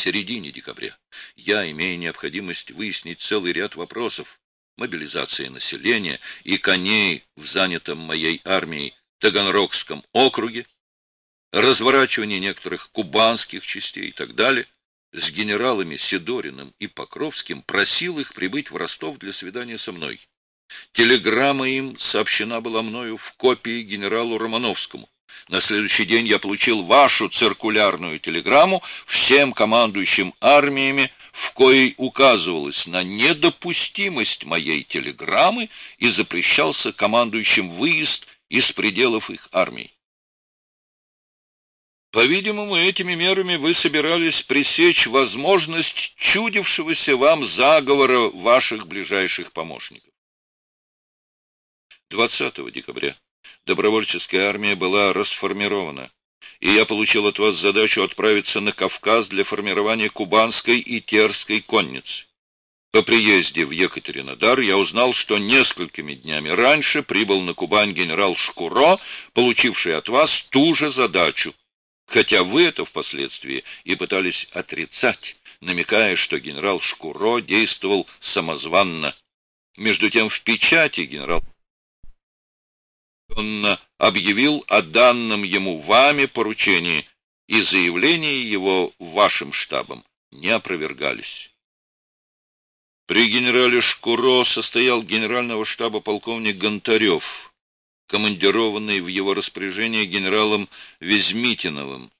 середине декабря. Я, имея необходимость выяснить целый ряд вопросов, мобилизации населения и коней в занятом моей армией Таганрогском округе, разворачивание некоторых кубанских частей и так далее, с генералами Сидориным и Покровским просил их прибыть в Ростов для свидания со мной. Телеграмма им сообщена была мною в копии генералу Романовскому. На следующий день я получил вашу циркулярную телеграмму всем командующим армиями, в коей указывалось на недопустимость моей телеграммы и запрещался командующим выезд из пределов их армий. По-видимому, этими мерами вы собирались пресечь возможность чудившегося вам заговора ваших ближайших помощников. 20 декабря добровольческая армия была расформирована, и я получил от вас задачу отправиться на Кавказ для формирования кубанской и терской конницы. По приезде в Екатеринодар я узнал, что несколькими днями раньше прибыл на Кубань генерал Шкуро, получивший от вас ту же задачу хотя вы это впоследствии и пытались отрицать, намекая, что генерал Шкуро действовал самозванно. Между тем в печати генерал он объявил о данном ему вами поручении, и заявления его вашим штабом не опровергались. При генерале Шкуро состоял генерального штаба полковник Гонтарев, командированный в его распоряжение генералом Везмитиновым.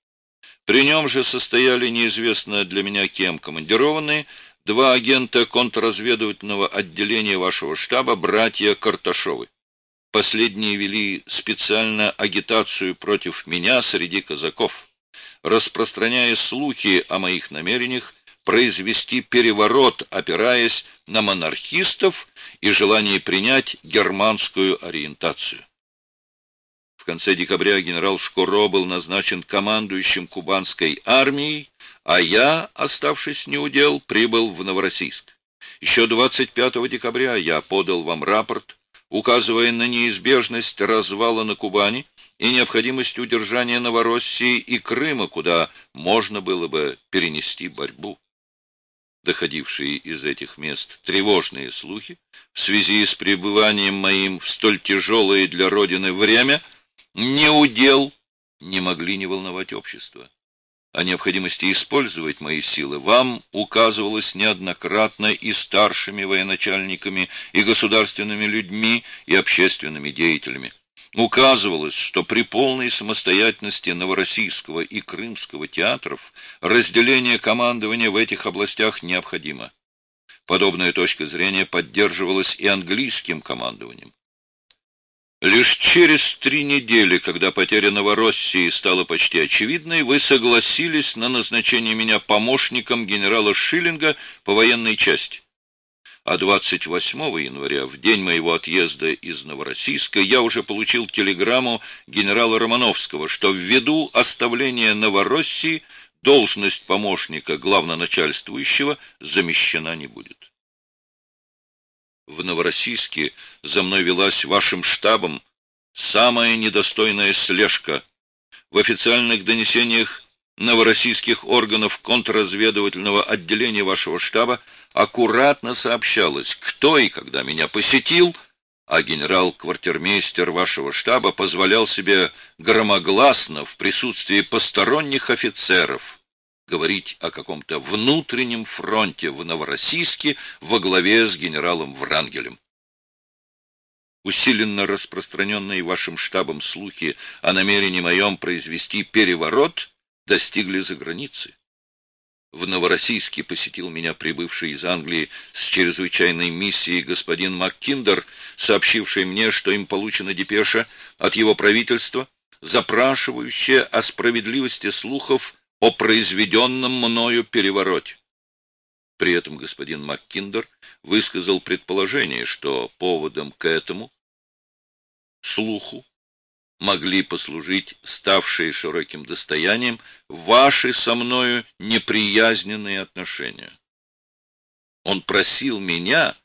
При нем же состояли неизвестно для меня кем командированные два агента контрразведывательного отделения вашего штаба, братья Карташовы. Последние вели специально агитацию против меня среди казаков, распространяя слухи о моих намерениях произвести переворот, опираясь на монархистов и желание принять германскую ориентацию. В конце декабря генерал Шкуро был назначен командующим кубанской армией, а я, оставшись неудел, прибыл в Новороссийск. Еще 25 декабря я подал вам рапорт, указывая на неизбежность развала на Кубани и необходимость удержания Новороссии и Крыма, куда можно было бы перенести борьбу. Доходившие из этих мест тревожные слухи в связи с пребыванием моим в столь тяжелое для Родины время – не удел не могли не волновать общество. О необходимости использовать мои силы вам указывалось неоднократно и старшими военачальниками, и государственными людьми, и общественными деятелями. Указывалось, что при полной самостоятельности Новороссийского и Крымского театров разделение командования в этих областях необходимо. Подобная точка зрения поддерживалась и английским командованием. Лишь через три недели, когда потеря Новороссии стала почти очевидной, вы согласились на назначение меня помощником генерала Шиллинга по военной части. А 28 января, в день моего отъезда из Новороссийска, я уже получил телеграмму генерала Романовского, что ввиду оставления Новороссии должность помощника главноначальствующего замещена не будет в Новороссийске за мной велась вашим штабом самая недостойная слежка. В официальных донесениях новороссийских органов контрразведывательного отделения вашего штаба аккуратно сообщалось, кто и когда меня посетил, а генерал-квартирмейстер вашего штаба позволял себе громогласно в присутствии посторонних офицеров говорить о каком-то внутреннем фронте в Новороссийске во главе с генералом Врангелем. Усиленно распространенные вашим штабом слухи о намерении моем произвести переворот достигли за границы. В Новороссийске посетил меня прибывший из Англии с чрезвычайной миссией господин МакКиндер, сообщивший мне, что им получена депеша от его правительства, запрашивающая о справедливости слухов о произведенном мною перевороте. При этом господин МакКиндер высказал предположение, что поводом к этому слуху могли послужить ставшие широким достоянием ваши со мною неприязненные отношения. Он просил меня,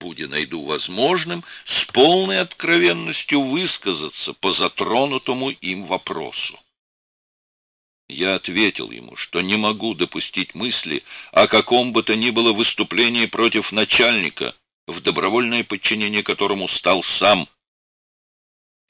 будя найду возможным, с полной откровенностью высказаться по затронутому им вопросу. Я ответил ему, что не могу допустить мысли о каком бы то ни было выступлении против начальника, в добровольное подчинение которому стал сам,